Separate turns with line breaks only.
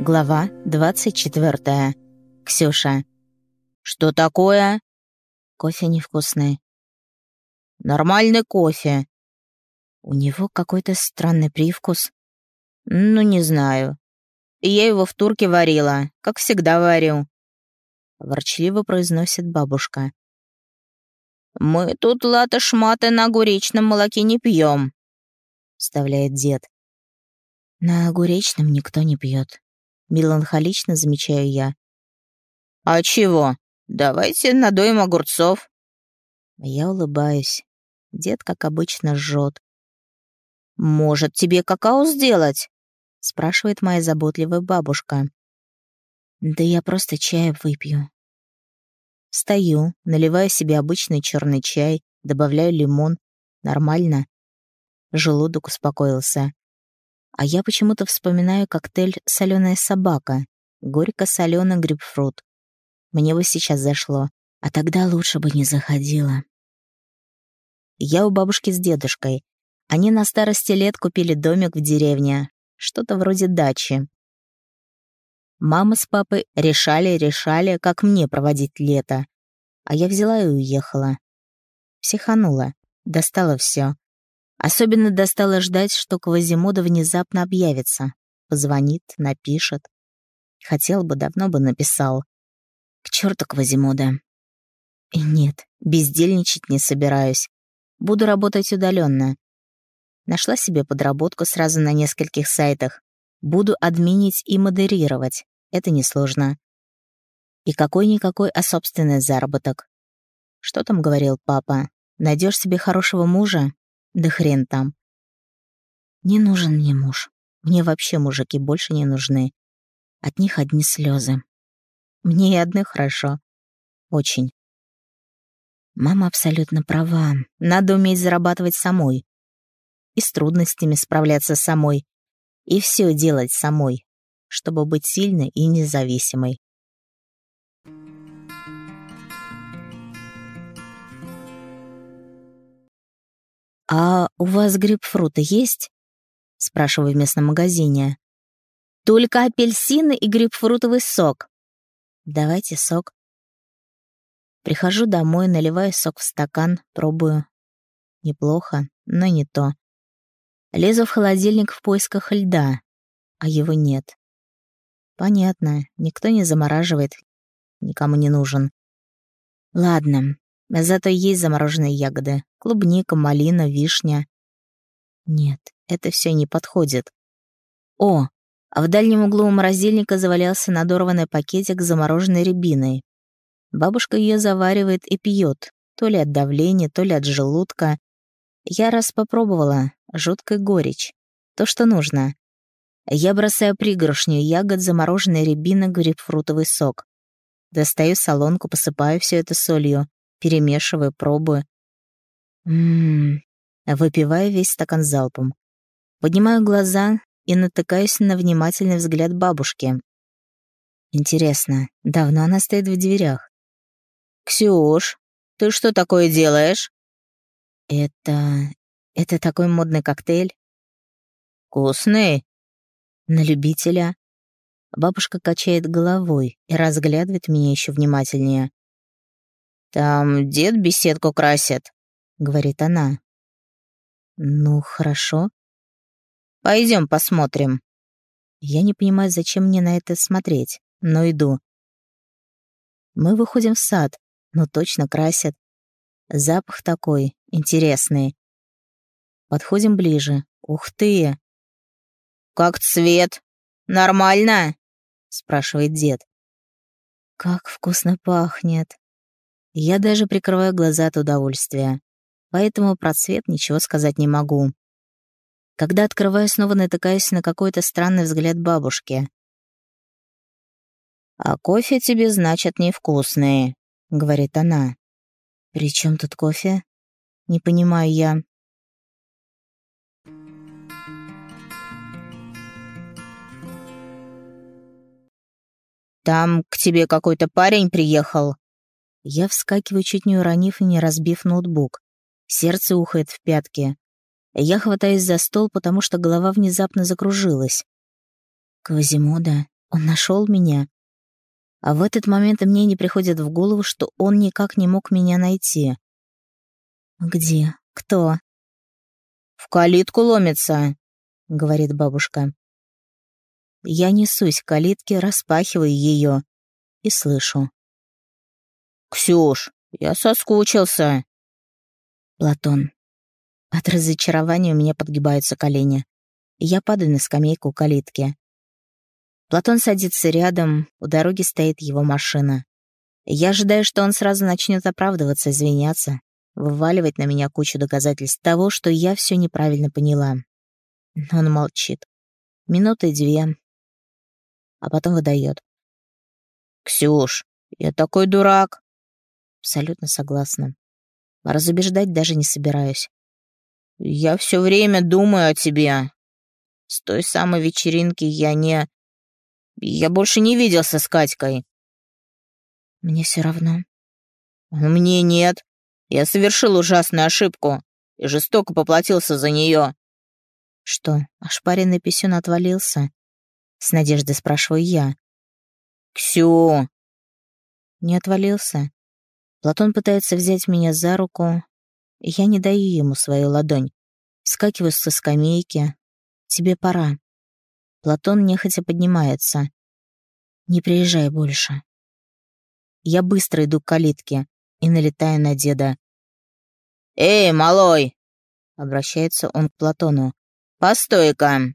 Глава 24. Ксюша. «Что такое?» «Кофе невкусный». «Нормальный кофе». «У него какой-то странный привкус». «Ну, не знаю. Я его в турке варила, как всегда варю». Ворчливо произносит бабушка. «Мы тут латышматы на огуречном молоке не пьем», — вставляет дед. «На огуречном никто не пьет», — меланхолично замечаю я. «А чего? Давайте надуем огурцов». Я улыбаюсь. Дед, как обычно, жжет. «Может, тебе какао сделать?» — спрашивает моя заботливая бабушка. «Да я просто чая выпью». Встаю, наливаю себе обычный черный чай, добавляю лимон. Нормально. Желудок успокоился. А я почему-то вспоминаю коктейль «Соленая собака», горько-соленый грейпфрут. Мне бы сейчас зашло, а тогда лучше бы не заходила. Я у бабушки с дедушкой. Они на старости лет купили домик в деревне, что-то вроде дачи. Мама с папой решали-решали, как мне проводить лето. А я взяла и уехала. Психанула, достала все. Особенно достало ждать, что Квазимода внезапно объявится. Позвонит, напишет. Хотел бы, давно бы написал. К черту Квазимода. И нет, бездельничать не собираюсь. Буду работать удаленно. Нашла себе подработку сразу на нескольких сайтах. Буду админить и модерировать. Это несложно. И какой-никакой, а собственный заработок. Что там говорил папа? Найдешь себе хорошего мужа, да хрен там. Не нужен мне муж. Мне вообще мужики больше не нужны. От них одни слезы. Мне и одних хорошо. Очень. Мама абсолютно права. Надо уметь зарабатывать самой. И с трудностями справляться самой. И все делать самой, чтобы быть сильной и независимой. «А у вас грейпфруты есть?» — спрашиваю в местном магазине. «Только апельсины и грейпфрутовый сок». «Давайте сок». Прихожу домой, наливаю сок в стакан, пробую. Неплохо, но не то. Лезу в холодильник в поисках льда, а его нет. Понятно, никто не замораживает, никому не нужен. Ладно, Зато есть замороженные ягоды. Клубника, малина, вишня. Нет, это все не подходит. О, а в дальнем углу у морозильника завалялся надорванный пакетик с замороженной рябиной. Бабушка ее заваривает и пьет, то ли от давления, то ли от желудка. Я раз попробовала, жуткая горечь. То, что нужно. Я бросаю пригоршню ягод, замороженной рябины, грейпфрутовый сок. Достаю солонку, посыпаю все это солью перемешиваю, пробую. Ммм, выпиваю весь стакан залпом. Поднимаю глаза и натыкаюсь на внимательный взгляд бабушки. Интересно, давно она стоит в дверях? «Ксюш, ты что такое делаешь?» «Это... это такой модный коктейль». «Вкусный?» «На любителя». Бабушка качает головой и разглядывает меня еще внимательнее. «Там дед беседку красит», — говорит она. «Ну, хорошо. Пойдем посмотрим». Я не понимаю, зачем мне на это смотреть, но иду. Мы выходим в сад, но точно красят. Запах такой, интересный. Подходим ближе. Ух ты! «Как цвет? Нормально?» — спрашивает дед. «Как вкусно пахнет!» Я даже прикрываю глаза от удовольствия, поэтому про цвет ничего сказать не могу. Когда открываю, снова натыкаюсь на какой-то странный взгляд бабушки. «А кофе тебе, значит, невкусный», — говорит она. «При чем тут кофе?» «Не понимаю я». «Там к тебе какой-то парень приехал», я вскакиваю, чуть не уронив и не разбив ноутбук. Сердце ухает в пятки. Я хватаюсь за стол, потому что голова внезапно закружилась. «Квазимода? Он нашел меня. А в этот момент мне не приходит в голову, что он никак не мог меня найти. «Где? Кто?»
«В калитку ломится», — говорит бабушка.
Я несусь к калитке, распахиваю ее и слышу.
«Ксюш, я соскучился».
Платон. От разочарования у меня подгибаются колени. Я падаю на скамейку калитки. Платон садится рядом, у дороги стоит его машина. Я ожидаю, что он сразу начнет оправдываться, извиняться, вываливать на меня кучу доказательств того, что я все неправильно поняла. Но он молчит. Минуты две. А потом выдает.
«Ксюш, я такой дурак!»
Абсолютно согласна. Разубеждать даже не собираюсь.
«Я все время думаю о тебе. С той самой вечеринки я не... Я больше не виделся с Катькой.
Мне все равно.
Мне нет. Я совершил ужасную ошибку и жестоко поплатился за нее.
Что, ошпаренный писюн отвалился? С надеждой спрашиваю я.
Ксю!
Не отвалился. Платон пытается взять меня за руку, я не даю ему свою ладонь. Скакиваю со скамейки. Тебе пора. Платон нехотя поднимается. «Не приезжай больше». Я быстро иду к калитке и налетаю на деда.
«Эй, малой!» — обращается он к Платону. «Постой-ка!»